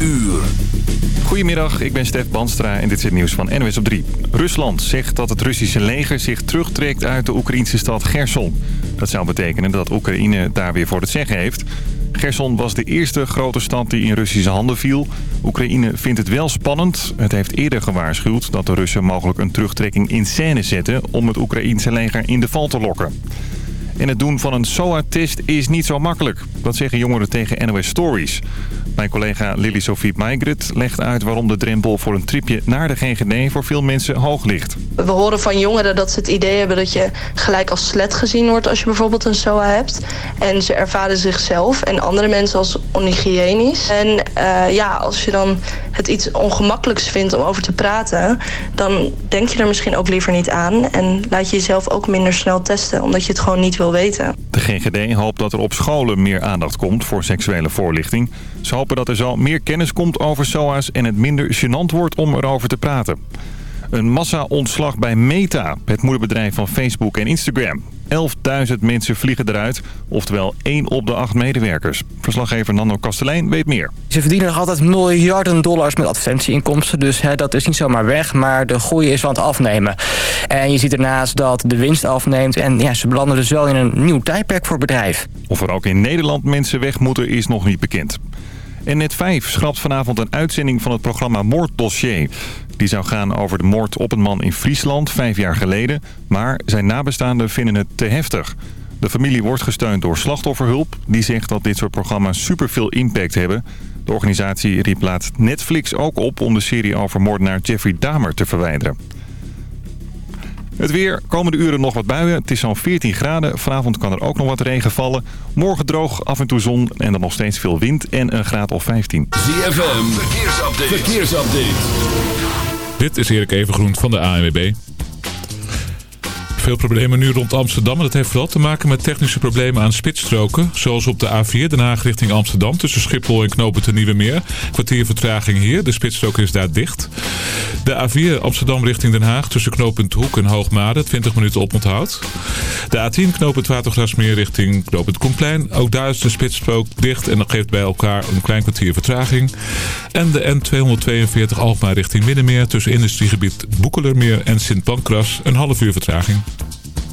uur. Goedemiddag, ik ben Stef Banstra en dit is het nieuws van NWS op 3. Rusland zegt dat het Russische leger zich terugtrekt uit de Oekraïnse stad Gerson. Dat zou betekenen dat Oekraïne daar weer voor het zeggen heeft. Gerson was de eerste grote stad die in Russische handen viel. Oekraïne vindt het wel spannend. Het heeft eerder gewaarschuwd dat de Russen mogelijk een terugtrekking in scène zetten... om het Oekraïense leger in de val te lokken. En het doen van een SOA-test is niet zo makkelijk. Dat zeggen jongeren tegen NOS Stories. Mijn collega Lily Sofie Meigret legt uit waarom de drempel voor een tripje naar de GGD voor veel mensen hoog ligt. We horen van jongeren dat ze het idee hebben dat je gelijk als slet gezien wordt als je bijvoorbeeld een SOA hebt. En ze ervaren zichzelf en andere mensen als onhygiënisch. En uh, ja, als je dan het iets ongemakkelijks vindt om over te praten, dan denk je er misschien ook liever niet aan. En laat je jezelf ook minder snel testen, omdat je het gewoon niet wil weten. De GGD hoopt dat er op scholen meer aandacht komt voor seksuele voorlichting. Ze hopen dat er zo meer kennis komt over SOA's en het minder gênant wordt om erover te praten. Een massa-ontslag bij Meta, het moederbedrijf van Facebook en Instagram. 11.000 mensen vliegen eruit, oftewel 1 op de 8 medewerkers. Verslaggever Nando Kastelein weet meer. Ze verdienen nog altijd miljarden dollars met advertentieinkomsten, dus hè, dat is niet zomaar weg, maar de groei is aan het afnemen. En je ziet ernaast dat de winst afneemt en ja, ze belanden dus wel in een nieuw tijdperk voor het bedrijf. Of er ook in Nederland mensen weg moeten is nog niet bekend. En Net 5 schrapt vanavond een uitzending van het programma Moorddossier. Die zou gaan over de moord op een man in Friesland vijf jaar geleden. Maar zijn nabestaanden vinden het te heftig. De familie wordt gesteund door Slachtofferhulp. Die zegt dat dit soort programma's superveel impact hebben. De organisatie riep laat Netflix ook op om de serie over moordenaar Jeffrey Dahmer te verwijderen. Het weer, komende uren nog wat buien. Het is zo'n 14 graden. Vanavond kan er ook nog wat regen vallen. Morgen droog, af en toe zon en dan nog steeds veel wind en een graad of 15. ZFM, verkeersupdate. verkeersupdate. Dit is Erik Evengroen van de ANWB. Veel problemen nu rond Amsterdam. En dat heeft vooral te maken met technische problemen aan spitsstroken. Zoals op de A4 Den Haag richting Amsterdam tussen Schiphol en Knopen ten Nieuwe Meer. Kwartier vertraging hier. De spitsstrook is daar dicht. De A4 Amsterdam richting Den Haag tussen knooppunt Hoek en Hoogmade. 20 minuten oponthoud. De A10 knooppunt Watergrasmeer richting knooppunt Komplein. Ook daar is de spitsstrook dicht en dat geeft bij elkaar een klein kwartier vertraging. En de N242 Alkmaar richting Middenmeer tussen industriegebied Boekelermeer en Sint Pancras. Een half uur vertraging.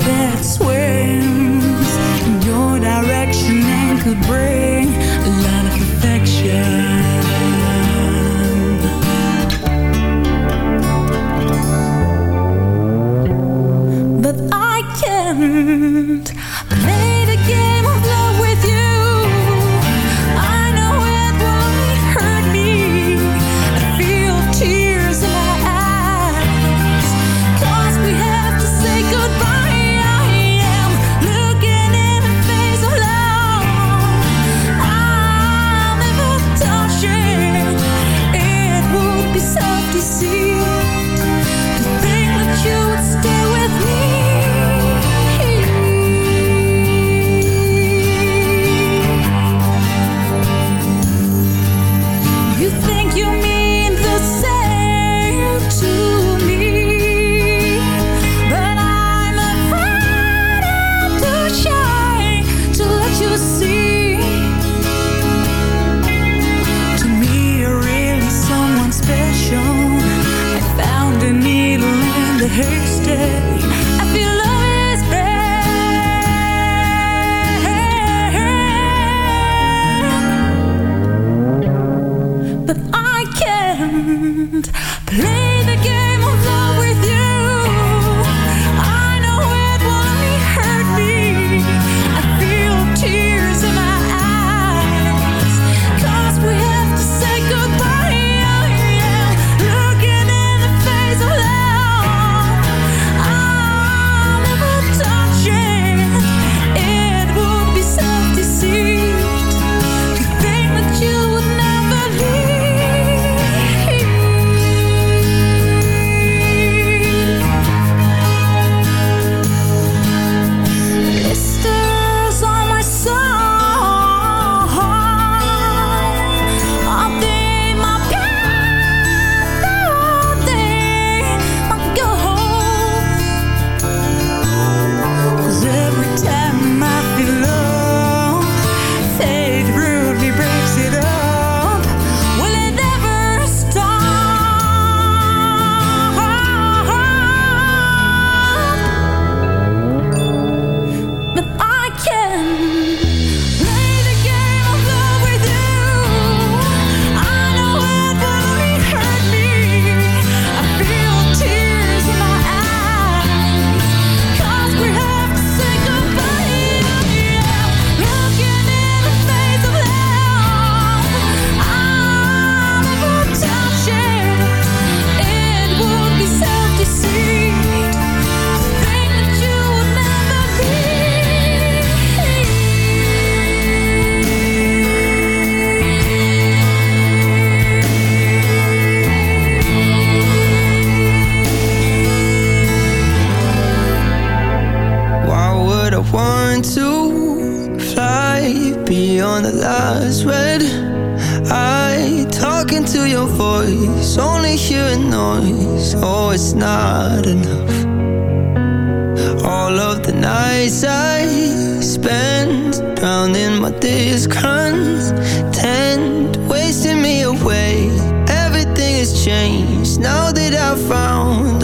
That swims in your direction and could bring now that I found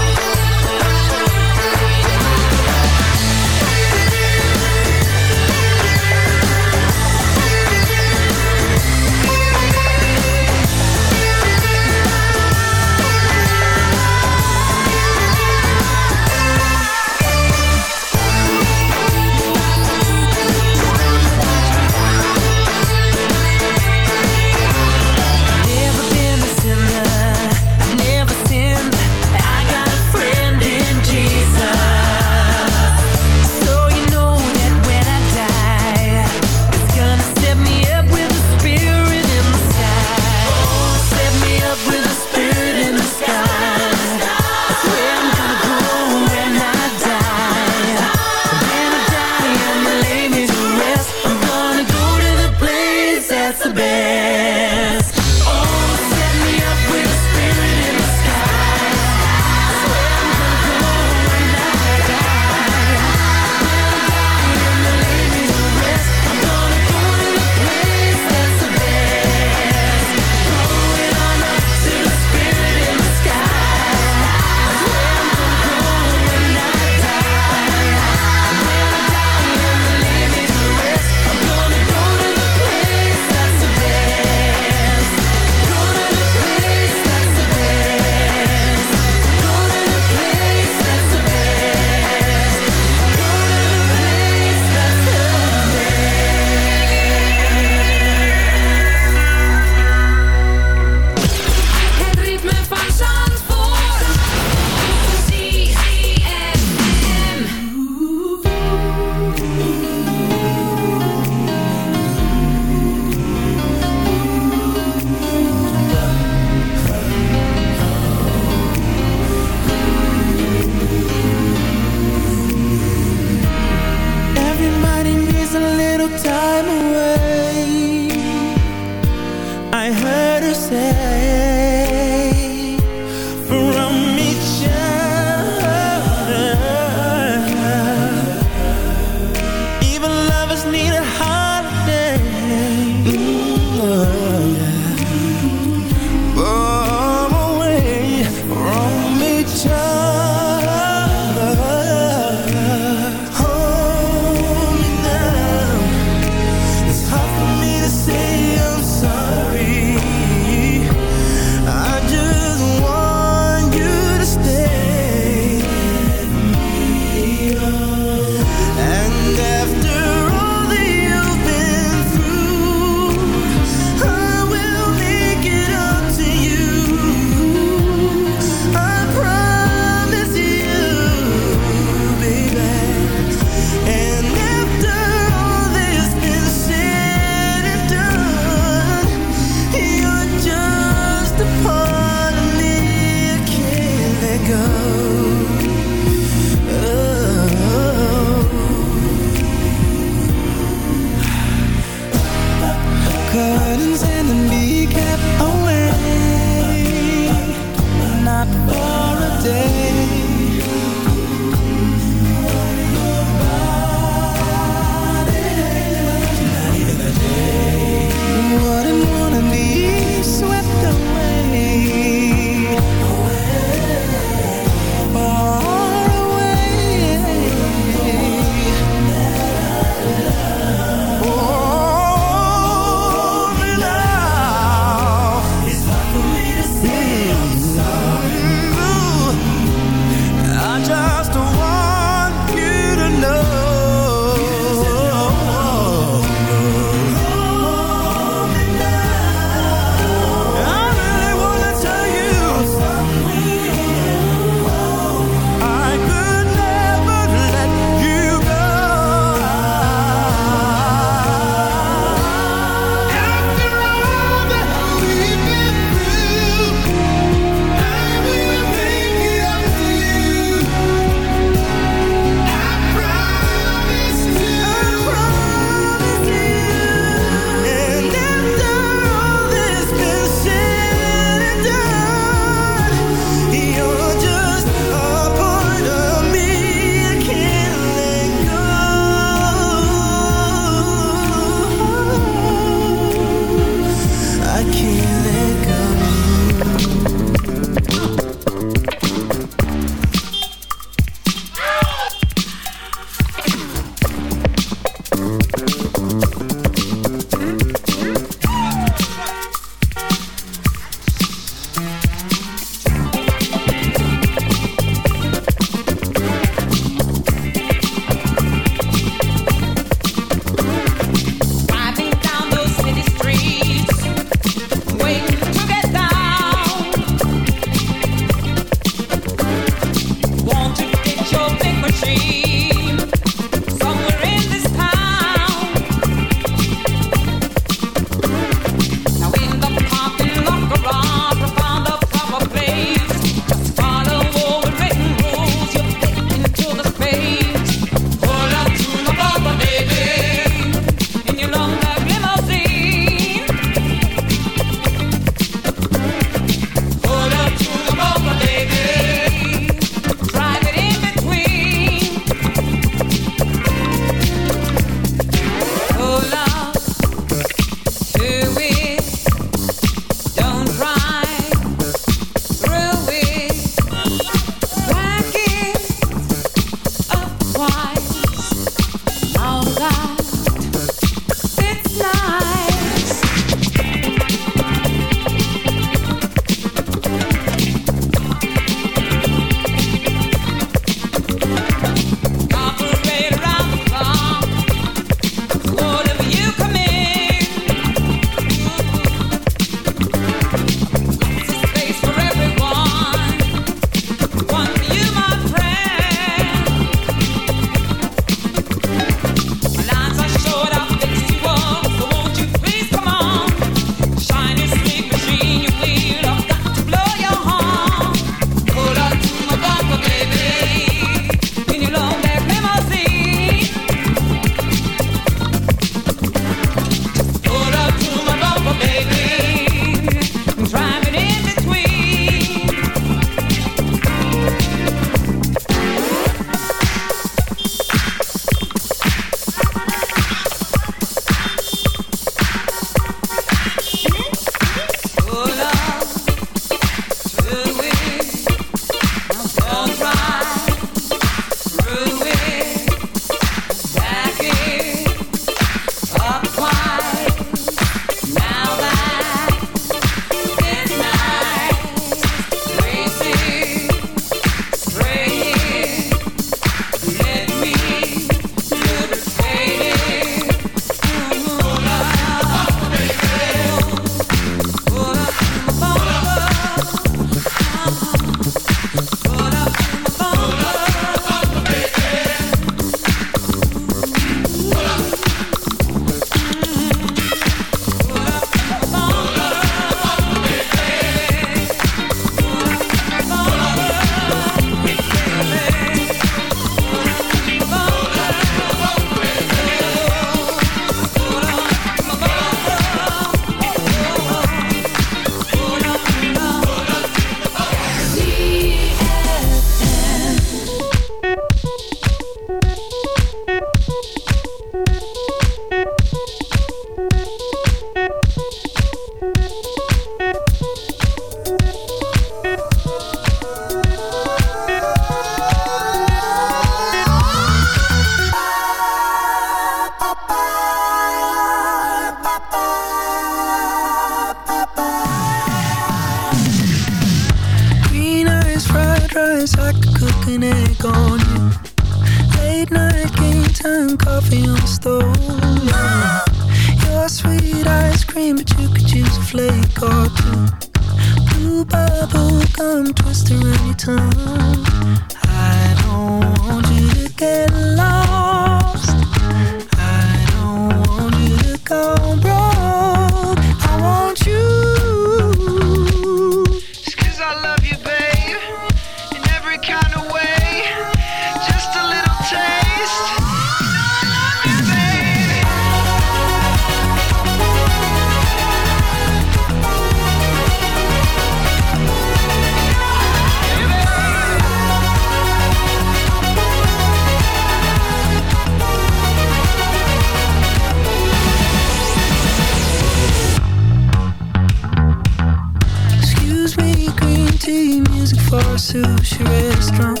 empty music for a sushi restaurant.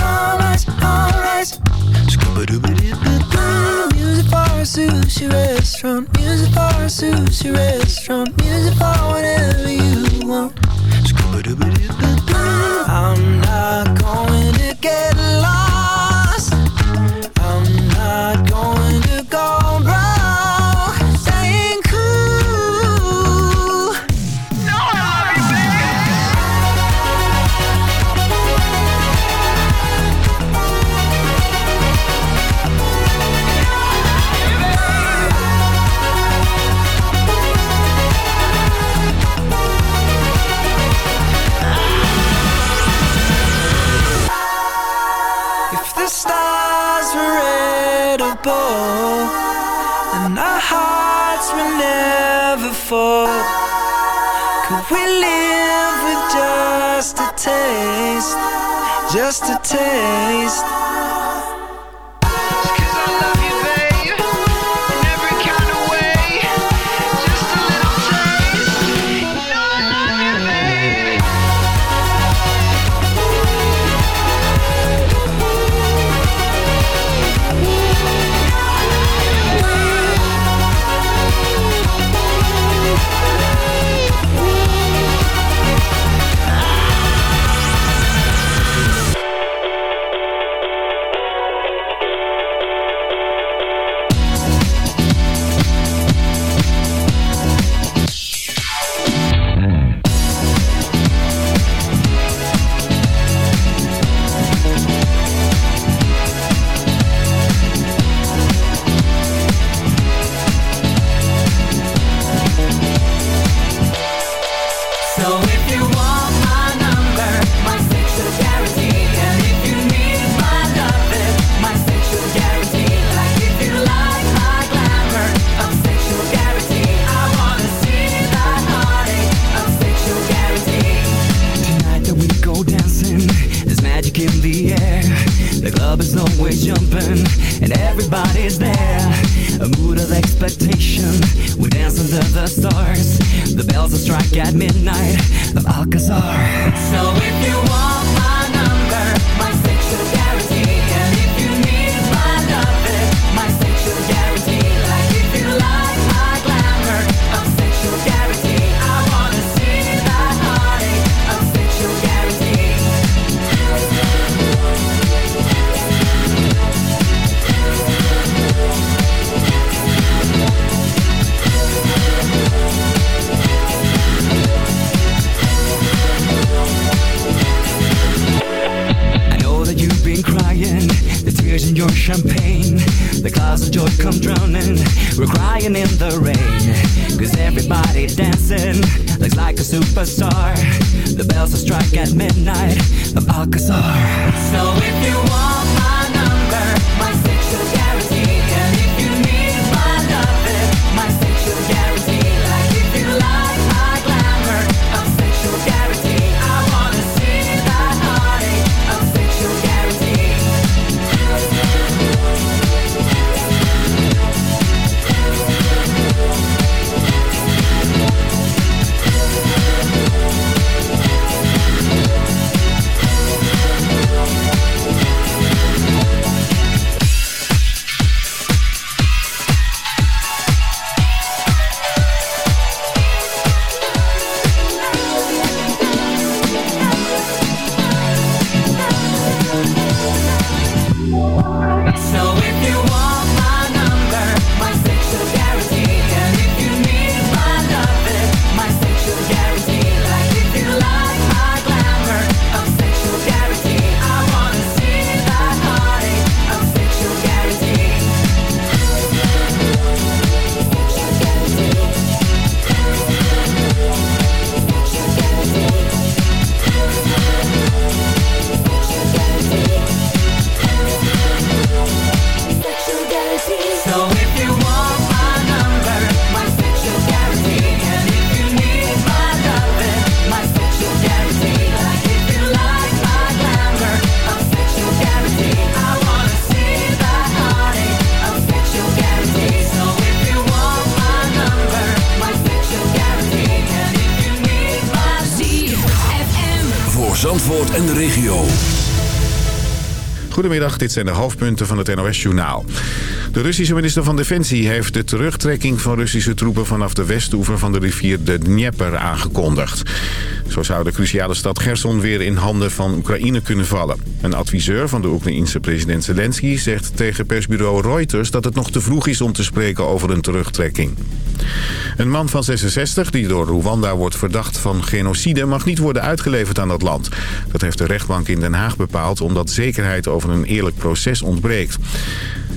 Alright, alright. Scuba dooba doo. Music for a sushi restaurant. Music for a sushi restaurant. Music for whatever you want. Scuba dooba doo. I'm not going to get lost for? Could we live with just a taste? Just a taste Dit zijn de hoofdpunten van het NOS-journaal. De Russische minister van Defensie heeft de terugtrekking van Russische troepen vanaf de westoever van de rivier de Dnieper aangekondigd. Zo zou de cruciale stad Gerson weer in handen van Oekraïne kunnen vallen. Een adviseur van de Oekraïense president Zelensky zegt tegen persbureau Reuters dat het nog te vroeg is om te spreken over een terugtrekking. Een man van 66 die door Rwanda wordt verdacht van genocide mag niet worden uitgeleverd aan dat land. Dat heeft de rechtbank in Den Haag bepaald omdat zekerheid over een eerlijk proces ontbreekt.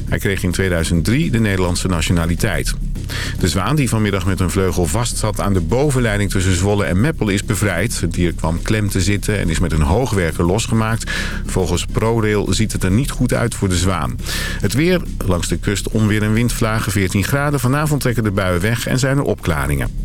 Hij kreeg in 2003 de Nederlandse nationaliteit. De zwaan die vanmiddag met een vleugel vast zat aan de bovenleiding tussen Zwolle en Meppel is bevrijd. Het dier kwam klem te zitten en is met een hoogwerker losgemaakt. Volgens ProRail ziet het er niet goed uit voor de zwaan. Het weer, langs de kust onweer en windvlagen 14 graden. Vanavond trekken de buien weg en zijn er opklaringen.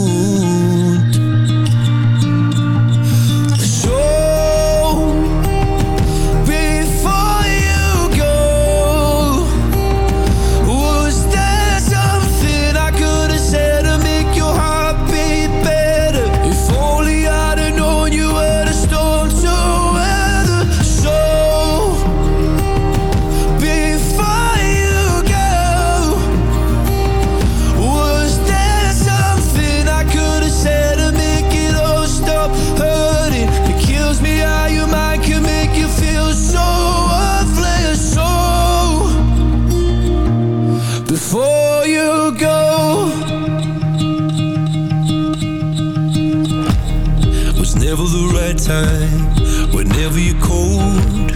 Whenever you're cold,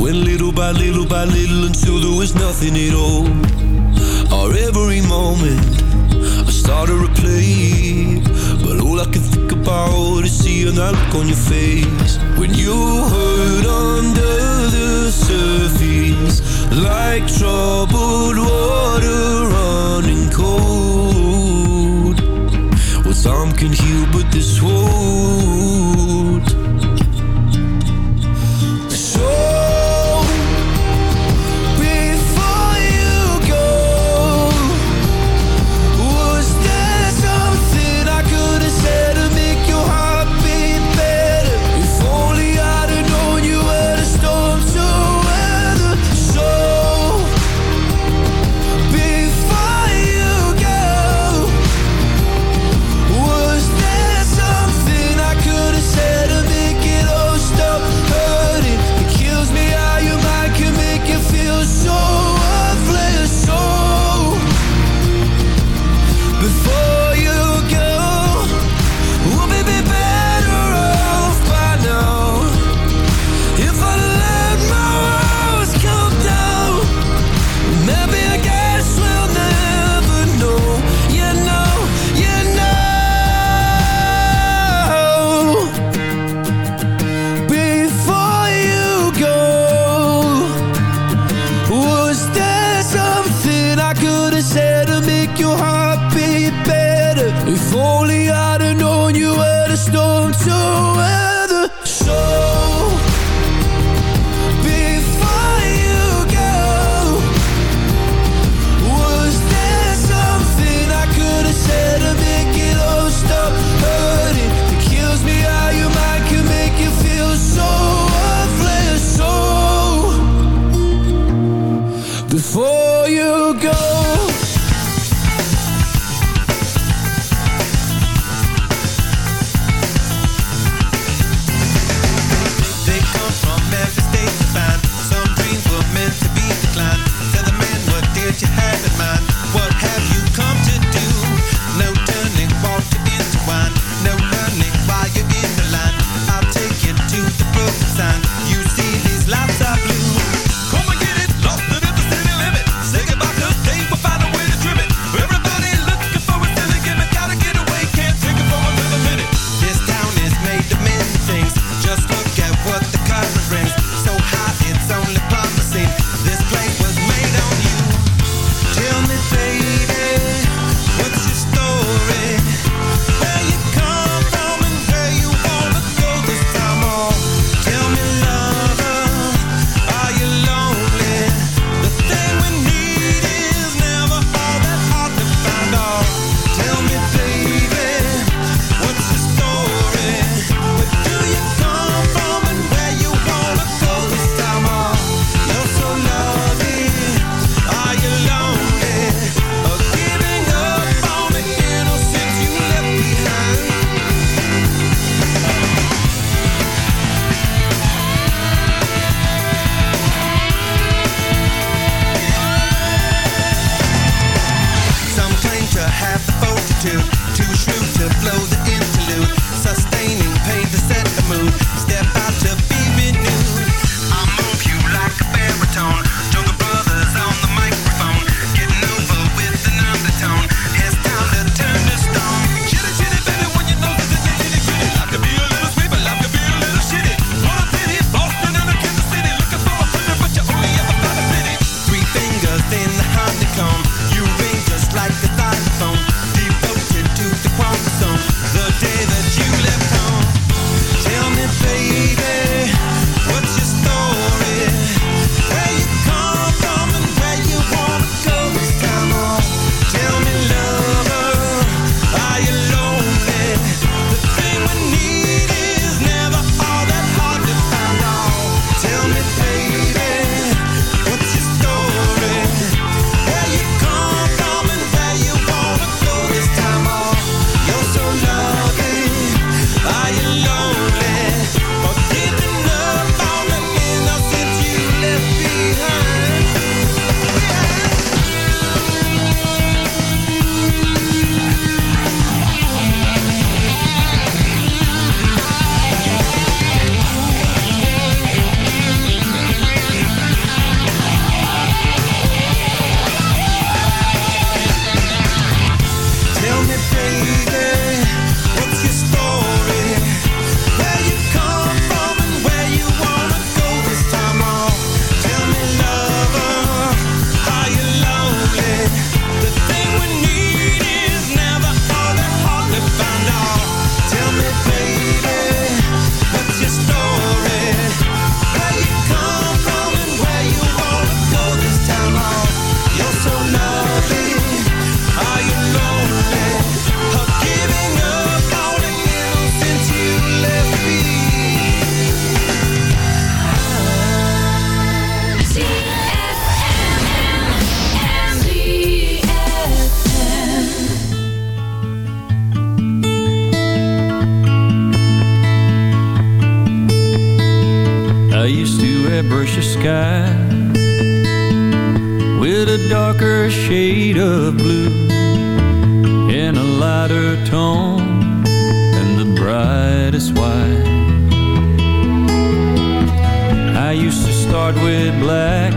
went little by little by little until there was nothing at all. Our every moment I start to replay But all I can think about is seeing that look on your face When you hurt under the surface Like troubled water running cold Well, time can heal but this won't sky With a darker shade of blue In a lighter tone And the brightest white. I used to start with black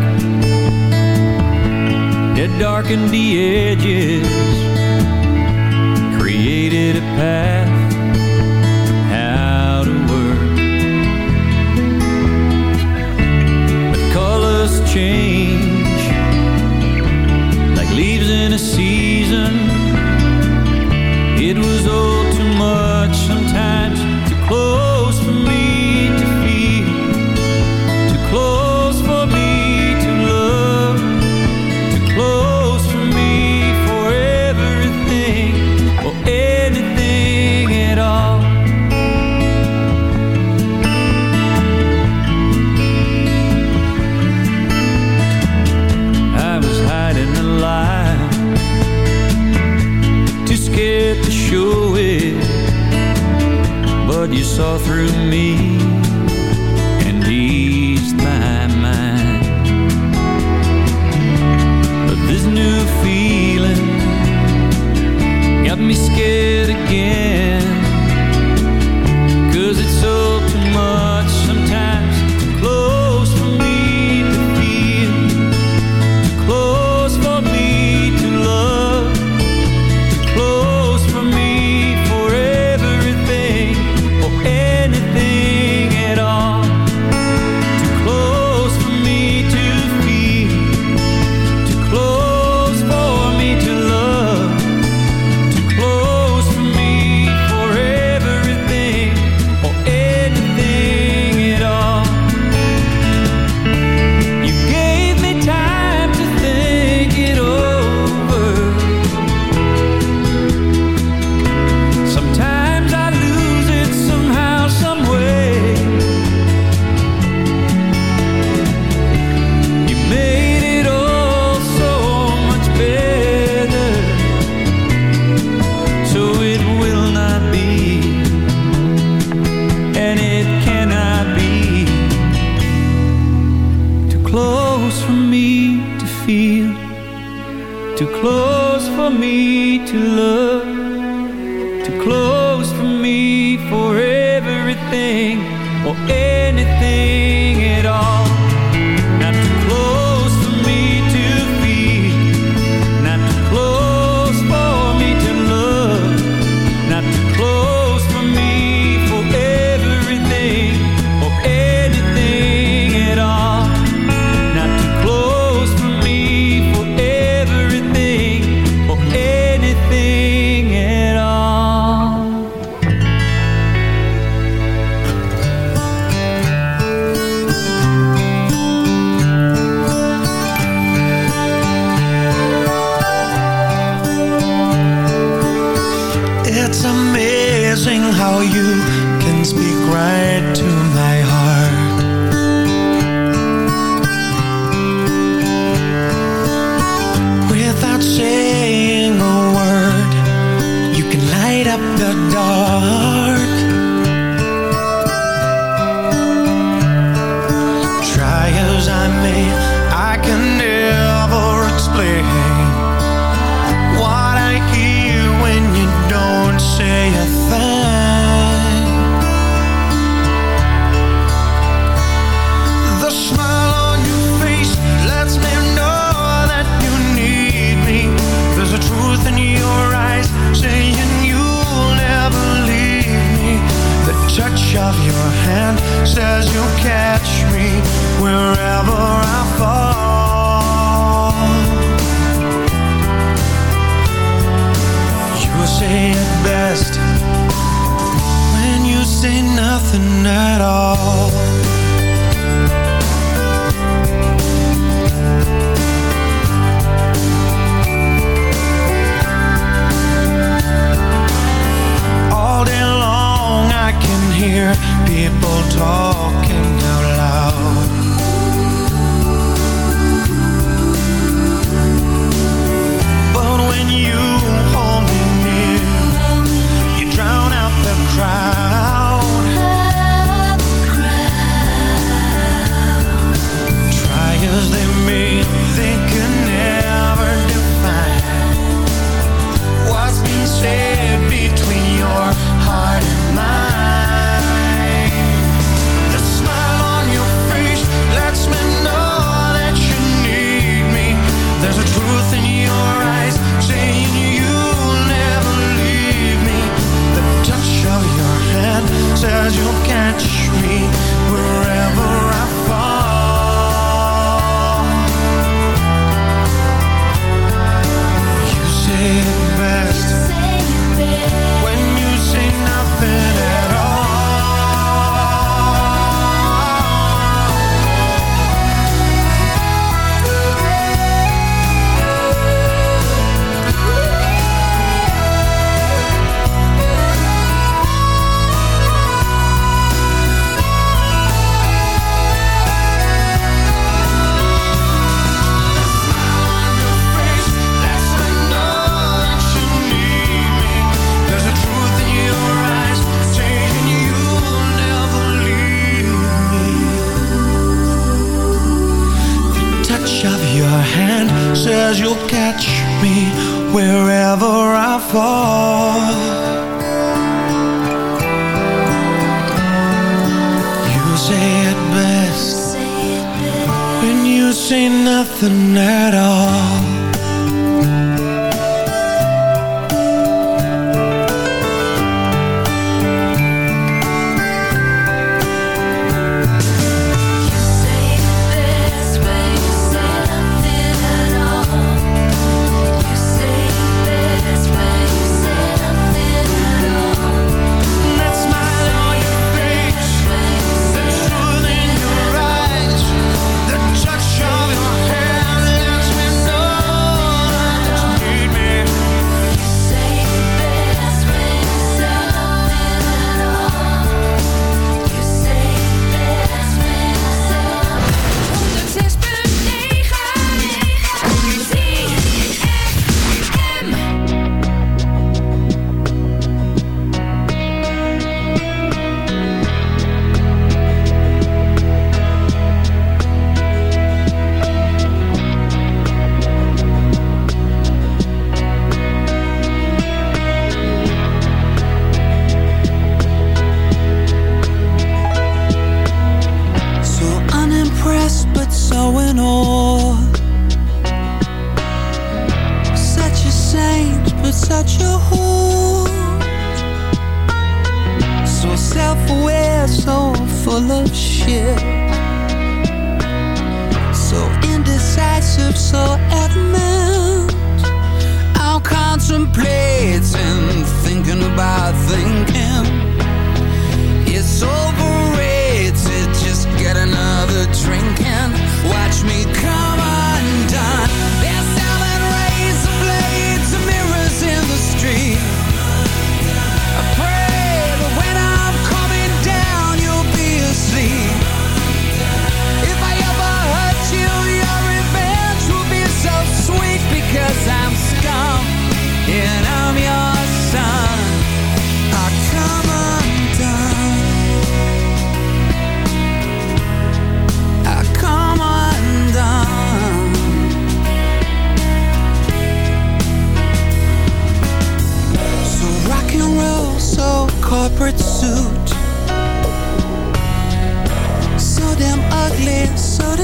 It darkened the edges Created a path. how you can speak right to my heart.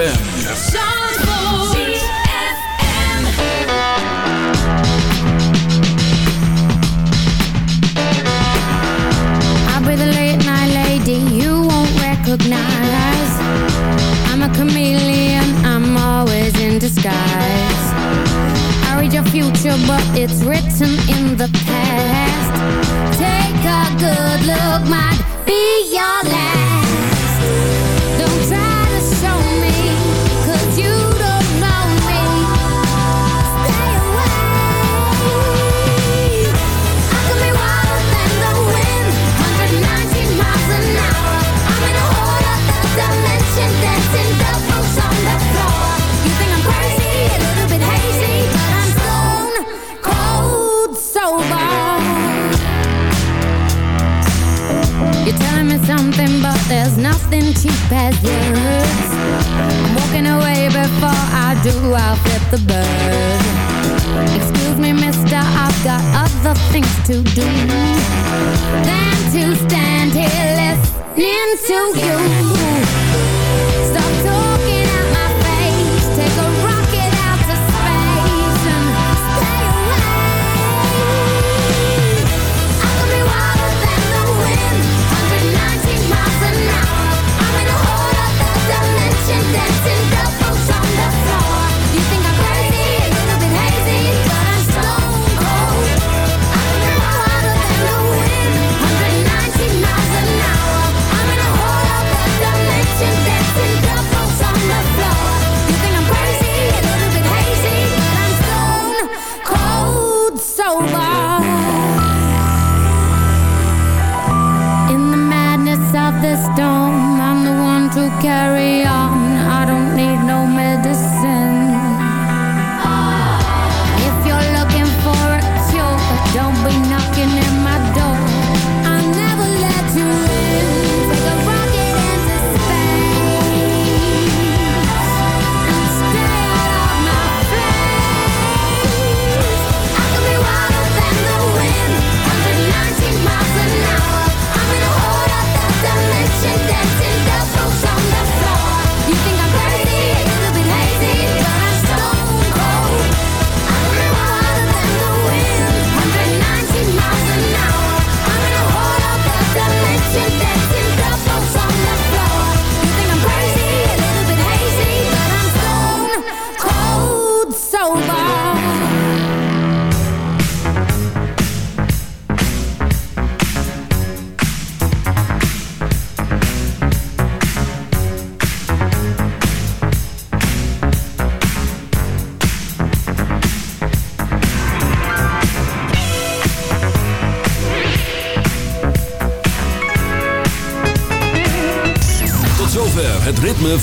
ZFM.